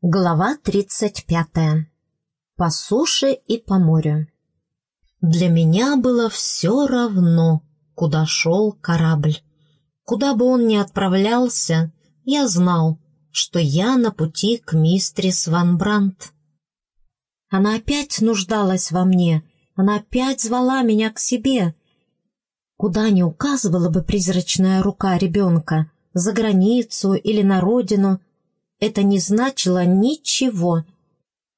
Глава 35. По суше и по морю. Для меня было все равно, куда шел корабль. Куда бы он ни отправлялся, я знал, что я на пути к мистрис Ван Брандт. Она опять нуждалась во мне, она опять звала меня к себе. Куда ни указывала бы призрачная рука ребенка, за границу или на родину — это не значило ничего.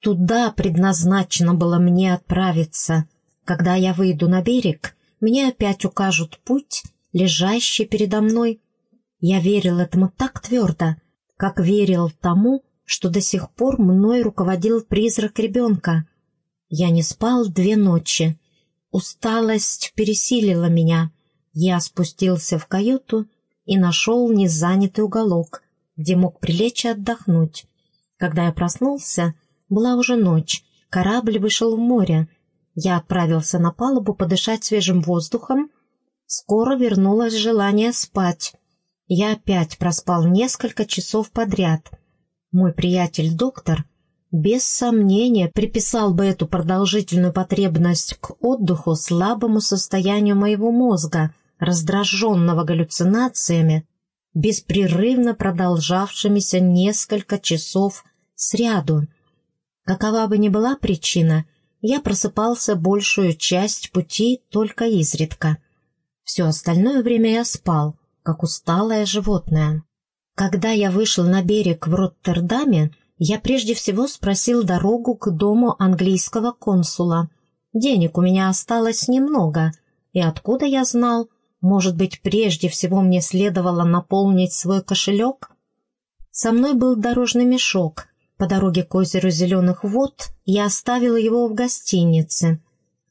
Туда предназначено было мне отправиться. Когда я выйду на берег, мне опять укажут путь, лежащий передо мной. Я верил этому так твердо, как верил тому, что до сих пор мной руководил призрак ребенка. Я не спал две ночи. Усталость пересилила меня. Я спустился в каюту и нашел незанятый уголок — где мог прилечь и отдохнуть. Когда я проснулся, была уже ночь, корабль вышел в море. Я отправился на палубу подышать свежим воздухом. Скоро вернулось желание спать. Я опять проспал несколько часов подряд. Мой приятель-доктор без сомнения приписал бы эту продолжительную потребность к отдыху слабому состоянию моего мозга, раздраженного галлюцинациями, беспрерывно продолжавшимися несколько часов сряду. Какова бы ни была причина, я просыпался большую часть пути только изредка. Все остальное время я спал, как усталое животное. Когда я вышел на берег в Роттердаме, я прежде всего спросил дорогу к дому английского консула. Денег у меня осталось немного, и откуда я знал, может быть, прежде всего мне следовало наполнить свой кошелек? Со мной был дорожный мешок. По дороге к озеру Зеленых вод я оставила его в гостинице,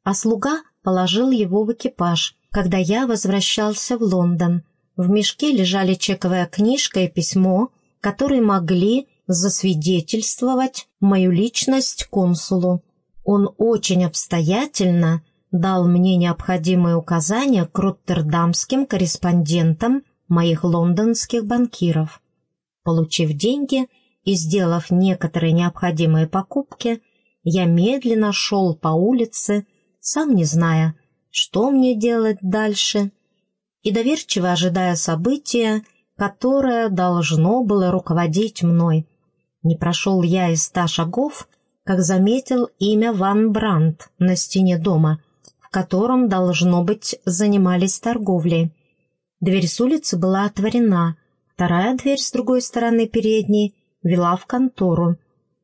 а слуга положил его в экипаж, когда я возвращался в Лондон. В мешке лежали чековая книжка и письмо, которые могли засвидетельствовать мою личность консулу. Он очень обстоятельно дал мне необходимые указания к роттердамским корреспондентам моих лондонских банкиров. Получив деньги и сделав некоторые необходимые покупки, я медленно шел по улице, сам не зная, что мне делать дальше, и доверчиво ожидая события, которое должно было руководить мной. Не прошел я и ста шагов, как заметил имя Ван Брандт на стене дома — в котором, должно быть, занимались торговлей. Дверь с улицы была отворена, вторая дверь с другой стороны передней вела в контору.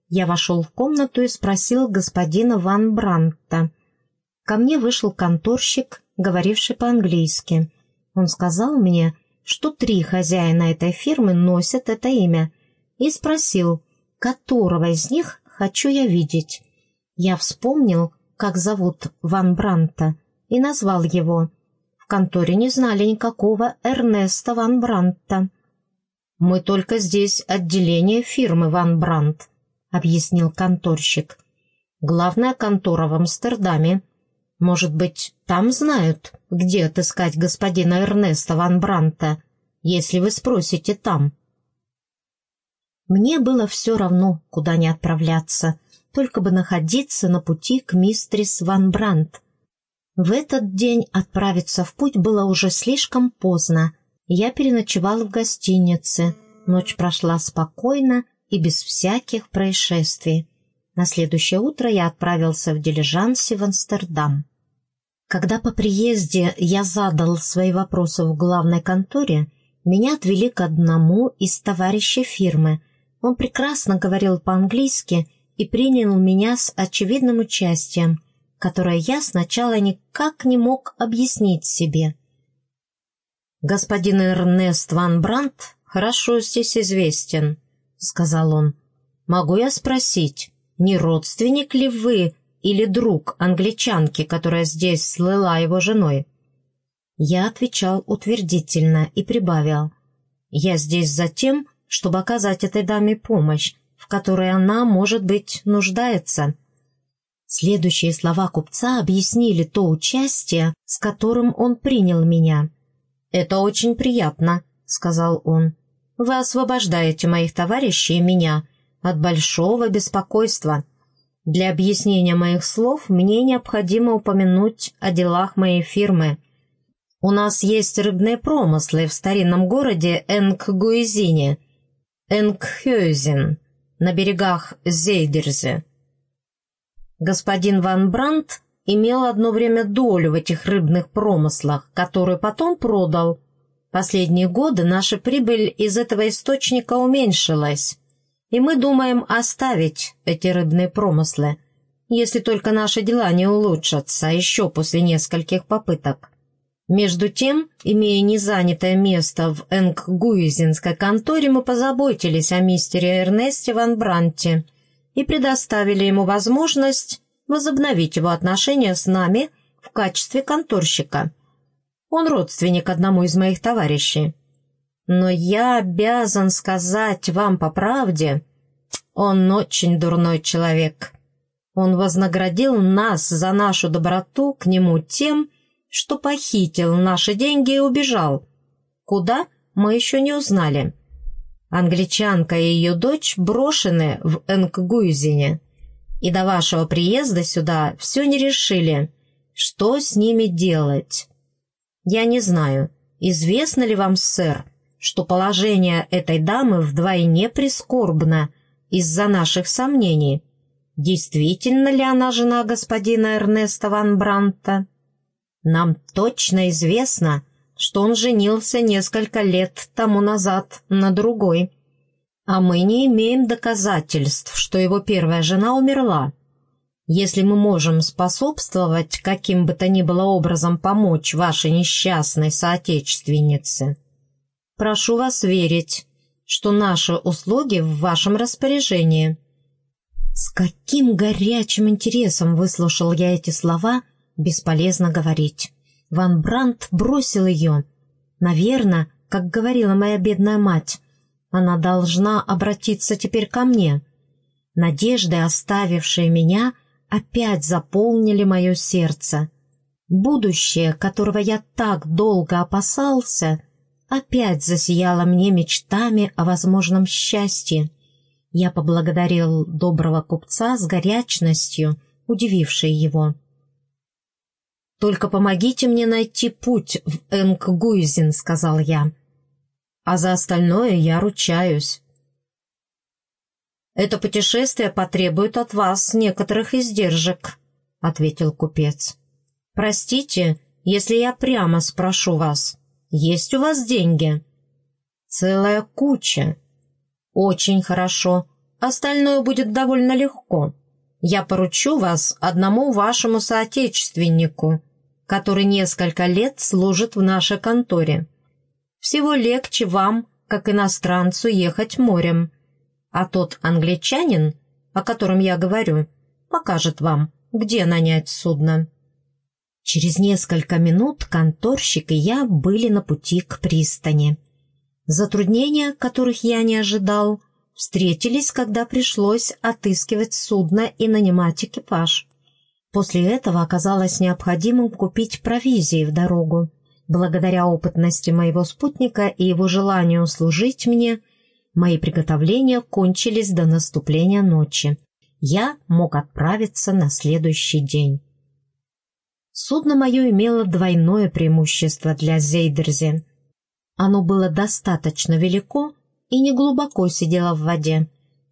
Я вошел в комнату и спросил господина Ван Бранта. Ко мне вышел конторщик, говоривший по-английски. Он сказал мне, что три хозяина этой фирмы носят это имя, и спросил, которого из них хочу я видеть. Я вспомнил, как зовут Ван Бранта, и назвал его. В конторе не знали никакого Эрнеста Ван Бранта. «Мы только здесь отделение фирмы Ван Брант», — объяснил конторщик. «Главная контора в Амстердаме. Может быть, там знают, где отыскать господина Эрнеста Ван Бранта, если вы спросите там». Мне было все равно, куда не отправляться — только бы находиться на пути к мистрис Ван Брандт. В этот день отправиться в путь было уже слишком поздно. Я переночевал в гостинице. Ночь прошла спокойно и без всяких происшествий. На следующее утро я отправился в дилижансе в Амстердам. Когда по приезде я задал свои вопросы в главной конторе, меня отвели к одному из товарищей фирмы. Он прекрасно говорил по-английски и принял меня с очевидным участием, которое я сначала никак не мог объяснить себе. «Господин Эрнест Ван Брандт хорошо здесь известен», — сказал он. «Могу я спросить, не родственник ли вы или друг англичанки, которая здесь слыла его женой?» Я отвечал утвердительно и прибавил. «Я здесь за тем, чтобы оказать этой даме помощь, в которой она, может быть, нуждается. Следующие слова купца объяснили то участие, с которым он принял меня. «Это очень приятно», — сказал он. «Вы освобождаете моих товарищей и меня от большого беспокойства. Для объяснения моих слов мне необходимо упомянуть о делах моей фирмы. У нас есть рыбные промыслы в старинном городе Энкгуизине, Энкхёзен, на берегах Зейдерзе. Господин Ван Брандт имел одно время долю в этих рыбных промыслах, которую потом продал. Последние годы наша прибыль из этого источника уменьшилась, и мы думаем оставить эти рыбные промыслы, если только наши дела не улучшатся еще после нескольких попыток. Между тем, имея незанятое место в Энггуизинской конторе, мы позаботились о мистере Эрнесте Ван Бранте и предоставили ему возможность возобновить его отношения с нами в качестве конторщика. Он родственник одному из моих товарищей. Но я обязан сказать вам по правде, он очень дурной человек. Он вознаградил нас за нашу доброту к нему тем, что похитил наши деньги и убежал. Куда, мы еще не узнали. Англичанка и ее дочь брошены в Энггуизине. И до вашего приезда сюда все не решили, что с ними делать. Я не знаю, известно ли вам, сэр, что положение этой дамы вдвойне прискорбно из-за наших сомнений. Действительно ли она жена господина Эрнеста Ван Бранта? Нам точно известно, что он женился несколько лет тому назад на другой. А мы не имеем доказательств, что его первая жена умерла. Если мы можем способствовать каким бы то ни было образом помочь вашей несчастной соотечественнице, прошу вас верить, что наши услуги в вашем распоряжении». С каким горячим интересом выслушал я эти слова — Бесполезно говорить. Ван Брандт бросил ее. Наверное, как говорила моя бедная мать, она должна обратиться теперь ко мне. Надежды, оставившие меня, опять заполнили мое сердце. Будущее, которого я так долго опасался, опять засияло мне мечтами о возможном счастье. Я поблагодарил доброго купца с горячностью, удивившей его. «Только помогите мне найти путь в Энггуизин», — сказал я. «А за остальное я ручаюсь». «Это путешествие потребует от вас некоторых издержек», — ответил купец. «Простите, если я прямо спрошу вас, есть у вас деньги?» «Целая куча». «Очень хорошо. Остальное будет довольно легко. Я поручу вас одному вашему соотечественнику, который несколько лет служит в нашей конторе. Всего легче вам, как иностранцу, ехать морем, а тот англичанин, о котором я говорю, покажет вам, где нанять судно». Через несколько минут конторщик и я были на пути к пристани. Затруднения, которых я не ожидал, встретились, когда пришлось отыскивать судно и нанимать экипаж. После этого оказалось необходимым купить провизии в дорогу. Благодаря опытности моего спутника и его желанию служить мне, мои приготовления кончились до наступления ночи. Я мог отправиться на следующий день. Судно мое имело двойное преимущество для Зейдерзи. Оно было достаточно велико и неглубоко сидело в воде.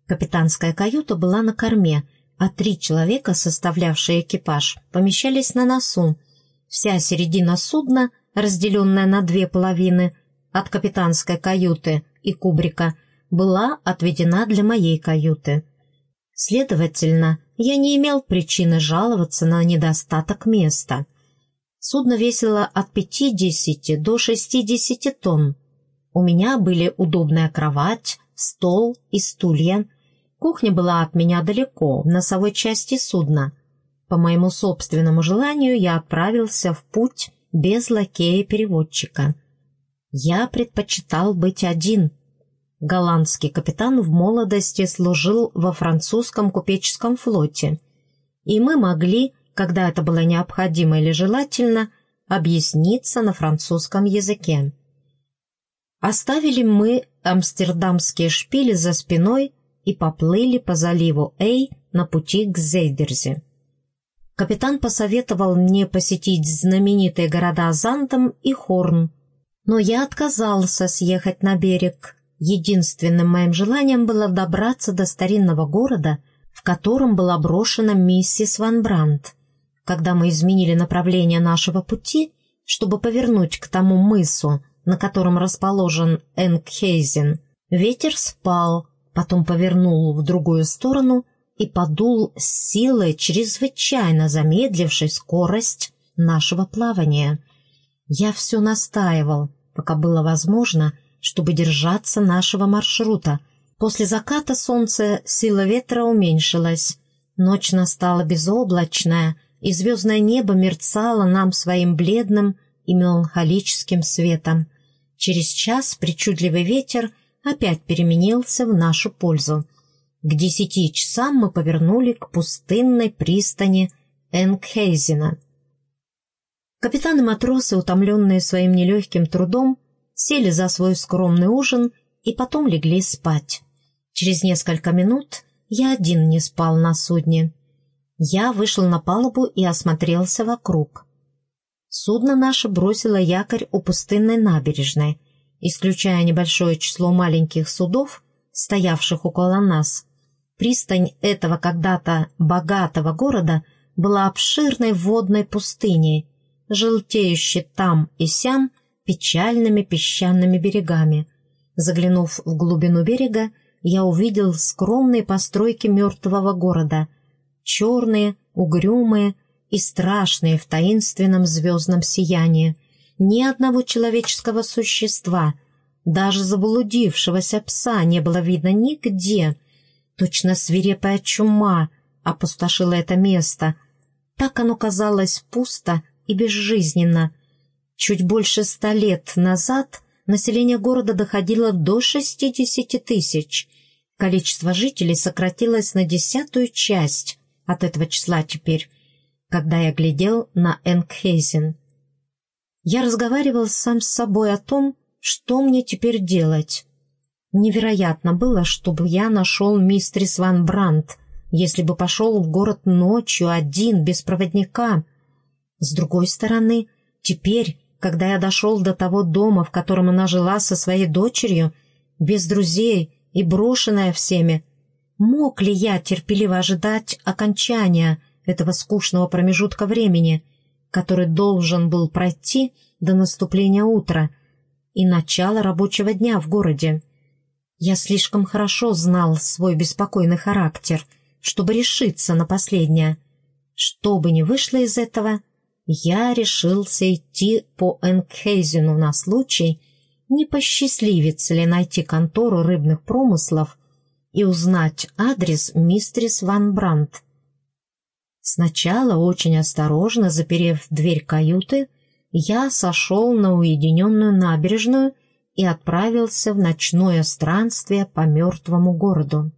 Капитанская каюта была на корме, а три человека, составлявшие экипаж, помещались на носу. Вся середина судна, разделенная на две половины, от капитанской каюты и кубрика, была отведена для моей каюты. Следовательно, я не имел причины жаловаться на недостаток места. Судно весило от 50 до 60 тонн. У меня были удобная кровать, стол и стулья, Кухня была от меня далеко, в носовой части судна. По моему собственному желанию я отправился в путь без лакея-переводчика. Я предпочитал быть один. Голландский капитан в молодости служил во французском купеческом флоте, и мы могли, когда это было необходимо или желательно, объясниться на французском языке. Оставили мы амстердамские шпили за спиной и поплыли по заливу Эй на пути к Зейдерзе. Капитан посоветовал мне посетить знаменитые города Зантом и Хорн, но я отказался съехать на берег. Единственным моим желанием было добраться до старинного города, в котором была брошена миссис Ван Брандт. Когда мы изменили направление нашего пути, чтобы повернуть к тому мысу, на котором расположен Энгхейзен, ветер спал, потом повернул в другую сторону и подул с силой, чрезвычайно замедлившей скорость нашего плавания. Я все настаивал, пока было возможно, чтобы держаться нашего маршрута. После заката солнца сила ветра уменьшилась. Ночь настала безоблачная, и звездное небо мерцало нам своим бледным и меланхолическим светом. Через час причудливый ветер опять переменился в нашу пользу. К десяти часам мы повернули к пустынной пристани Энгхейзена. Капитан и матросы, утомленные своим нелегким трудом, сели за свой скромный ужин и потом легли спать. Через несколько минут я один не спал на судне. Я вышел на палубу и осмотрелся вокруг. Судно наше бросило якорь у пустынной набережной. Исключая небольшое число маленьких судов, стоявших около нас, Пристань этого когда-то богатого города была обширной водной пустыней, желтеющей там и сям печальными песчаными берегами. Заглянув в глубину берега, я увидел скромные постройки мертвого города, черные, угрюмые и страшные в таинственном звездном сиянии. Ни одного человеческого существа, даже заблудившегося пса не было видно нигде, Точно свирепая чума опустошила это место. Так оно казалось пусто и безжизненно. Чуть больше ста лет назад население города доходило до 60 тысяч. Количество жителей сократилось на десятую часть от этого числа теперь, когда я глядел на Энгхейзен. Я разговаривал сам с собой о том, что мне теперь делать. Невероятно было, чтобы я нашел мистерис Ван Брандт, если бы пошел в город ночью один, без проводника. С другой стороны, теперь, когда я дошел до того дома, в котором она жила со своей дочерью, без друзей и брошенная всеми, мог ли я терпеливо ожидать окончания этого скучного промежутка времени, который должен был пройти до наступления утра и начала рабочего дня в городе? Я слишком хорошо знал свой беспокойный характер, чтобы решиться на последнее. Что бы ни вышло из этого, я решился идти по Энкхейзену на случай, не посчастливится ли найти контору рыбных промыслов и узнать адрес мистрис Ван Брандт. Сначала, очень осторожно заперев дверь каюты, я сошел на уединенную набережную и отправился в ночное странствие по мертвому городу.